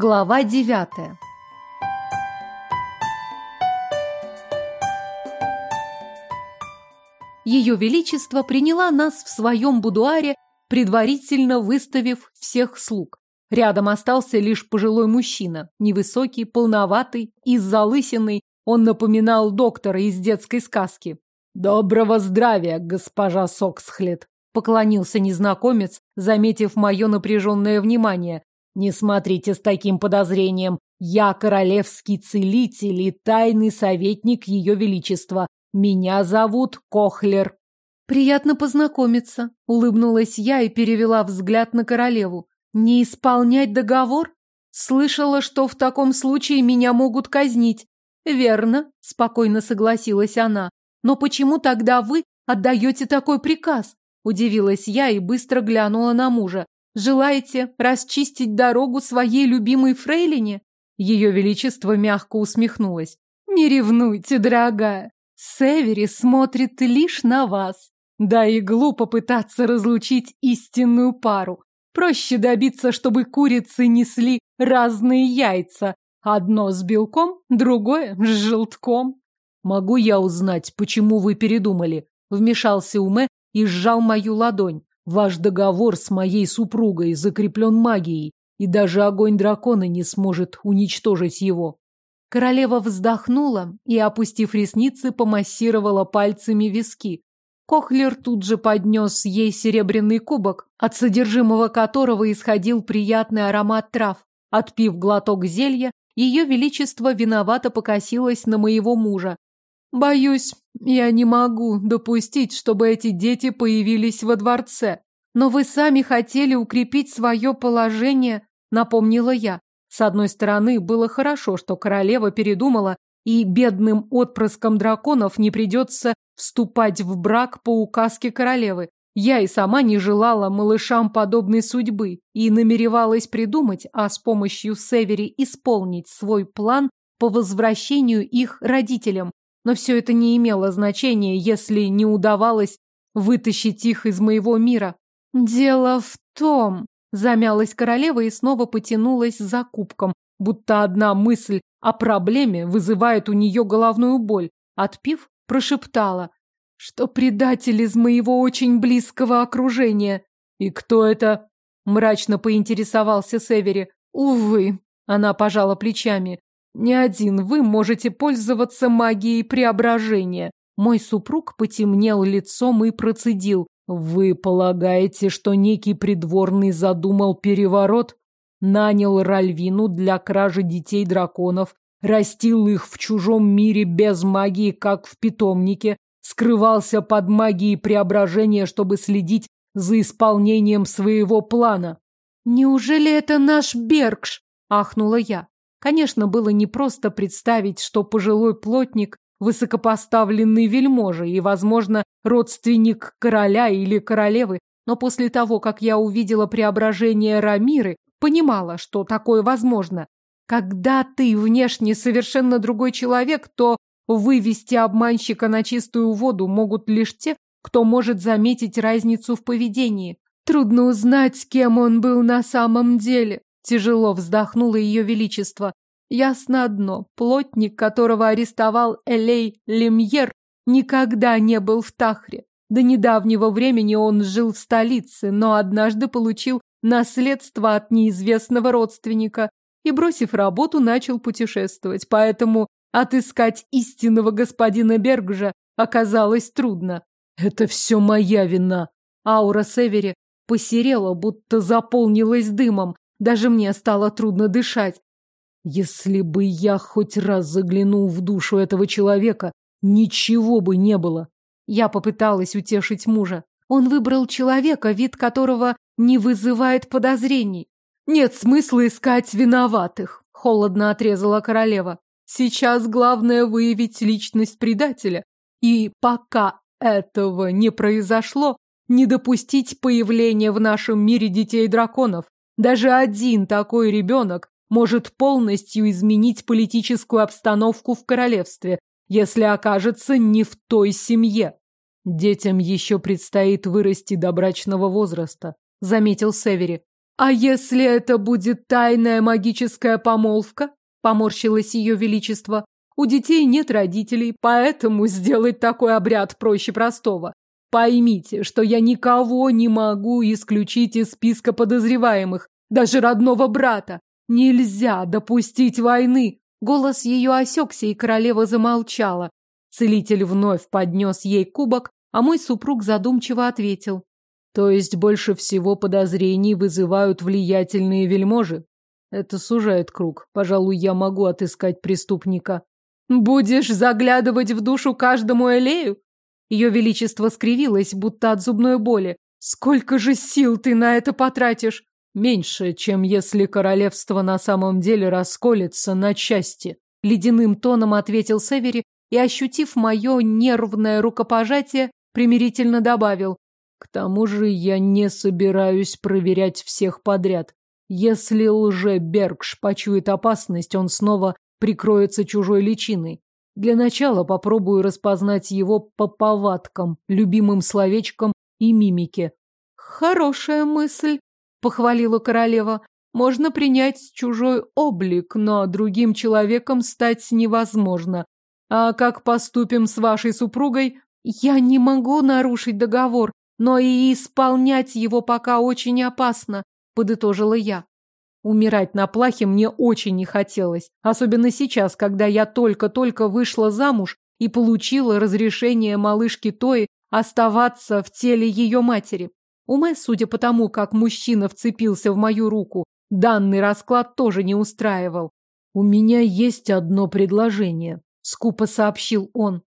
Глава девятая. Ее Величество приняла нас в своем будуаре, предварительно выставив всех слуг. Рядом остался лишь пожилой мужчина, невысокий, полноватый и залысиной. Он напоминал доктора из детской сказки. «Доброго здравия, госпожа Соксхлет!» — поклонился незнакомец, заметив мое напряженное внимание. «Не смотрите с таким подозрением. Я королевский целитель и тайный советник Ее Величества. Меня зовут Кохлер». «Приятно познакомиться», — улыбнулась я и перевела взгляд на королеву. Не исполнять договор? Слышала, что в таком случае меня могут казнить. Верно, спокойно согласилась она. Но почему тогда вы отдаете такой приказ? Удивилась я и быстро глянула на мужа. Желаете расчистить дорогу своей любимой фрейлине? Ее величество мягко усмехнулось. Не ревнуйте, дорогая. Севери смотрит лишь на вас. Да и глупо пытаться разлучить истинную пару. Проще добиться, чтобы курицы несли разные яйца. Одно с белком, другое с желтком. Могу я узнать, почему вы передумали? Вмешался Уме и сжал мою ладонь. Ваш договор с моей супругой закреплен магией, и даже огонь дракона не сможет уничтожить его. Королева вздохнула и, опустив ресницы, помассировала пальцами виски. Кохлер тут же поднес ей серебряный кубок, от содержимого которого исходил приятный аромат трав. Отпив глоток зелья, ее величество виновато покосилось на моего мужа. «Боюсь, я не могу допустить, чтобы эти дети появились во дворце. Но вы сами хотели укрепить свое положение», — напомнила я. С одной стороны, было хорошо, что королева передумала и бедным отпрыском драконов не придется вступать в брак по указке королевы. Я и сама не желала малышам подобной судьбы и намеревалась придумать, а с помощью Севери исполнить свой план по возвращению их родителям. Но все это не имело значения, если не удавалось вытащить их из моего мира. Дело в том, замялась королева и снова потянулась за кубком, будто одна мысль о проблеме вызывает у нее головную боль. Отпив, прошептала, что предатель из моего очень близкого окружения. И кто это? Мрачно поинтересовался Севери. Увы, она пожала плечами. Не один вы можете пользоваться магией преображения. Мой супруг потемнел лицом и процедил. Вы полагаете, что некий придворный задумал переворот? нанял Ральвину для кражи детей драконов, растил их в чужом мире без магии, как в питомнике, скрывался под магией преображения, чтобы следить за исполнением своего плана. «Неужели это наш Бергш?» – ахнула я. Конечно, было непросто представить, что пожилой плотник – высокопоставленный вельможа и, возможно, родственник короля или королевы, но после того, как я увидела преображение Рамиры, Понимала, что такое возможно. Когда ты внешне совершенно другой человек, то вывести обманщика на чистую воду могут лишь те, кто может заметить разницу в поведении. Трудно узнать, кем он был на самом деле. Тяжело вздохнуло ее величество. Ясно одно, плотник, которого арестовал Элей Лемьер, никогда не был в Тахре. До недавнего времени он жил в столице, но однажды получил наследство от неизвестного родственника и, бросив работу, начал путешествовать. Поэтому отыскать истинного господина Бергжа оказалось трудно. «Это все моя вина!» Аура Севери посерела, будто заполнилась дымом. Даже мне стало трудно дышать. Если бы я хоть раз заглянул в душу этого человека, ничего бы не было. Я попыталась утешить мужа. Он выбрал человека, вид которого не вызывает подозрений. Нет смысла искать виноватых, холодно отрезала королева. Сейчас главное выявить личность предателя. И пока этого не произошло, не допустить появления в нашем мире детей-драконов. Даже один такой ребенок может полностью изменить политическую обстановку в королевстве, если окажется не в той семье. Детям еще предстоит вырасти до брачного возраста заметил Севери. А если это будет тайная магическая помолвка? Поморщилось ее величество. У детей нет родителей, поэтому сделать такой обряд проще простого. Поймите, что я никого не могу исключить из списка подозреваемых, даже родного брата. Нельзя допустить войны. Голос ее осекся, и королева замолчала. Целитель вновь поднес ей кубок, а мой супруг задумчиво ответил. То есть больше всего подозрений вызывают влиятельные вельможи? Это сужает круг. Пожалуй, я могу отыскать преступника. Будешь заглядывать в душу каждому элею? Ее величество скривилось, будто от зубной боли. Сколько же сил ты на это потратишь? Меньше, чем если королевство на самом деле расколется на части. Ледяным тоном ответил Севери и, ощутив мое нервное рукопожатие, примирительно добавил. К тому же я не собираюсь проверять всех подряд. Если лже-Бергш почует опасность, он снова прикроется чужой личиной. Для начала попробую распознать его по повадкам, любимым словечкам и мимике. Хорошая мысль, похвалила королева. Можно принять чужой облик, но другим человеком стать невозможно. А как поступим с вашей супругой? Я не могу нарушить договор, но и исполнять его пока очень опасно, подытожила я. Умирать на плахе мне очень не хотелось, особенно сейчас, когда я только-только вышла замуж и получила разрешение малышки Тои оставаться в теле ее матери. Уме, судя по тому, как мужчина вцепился в мою руку, данный расклад тоже не устраивал. «У меня есть одно предложение», — скупо сообщил он.